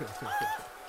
ハハハ。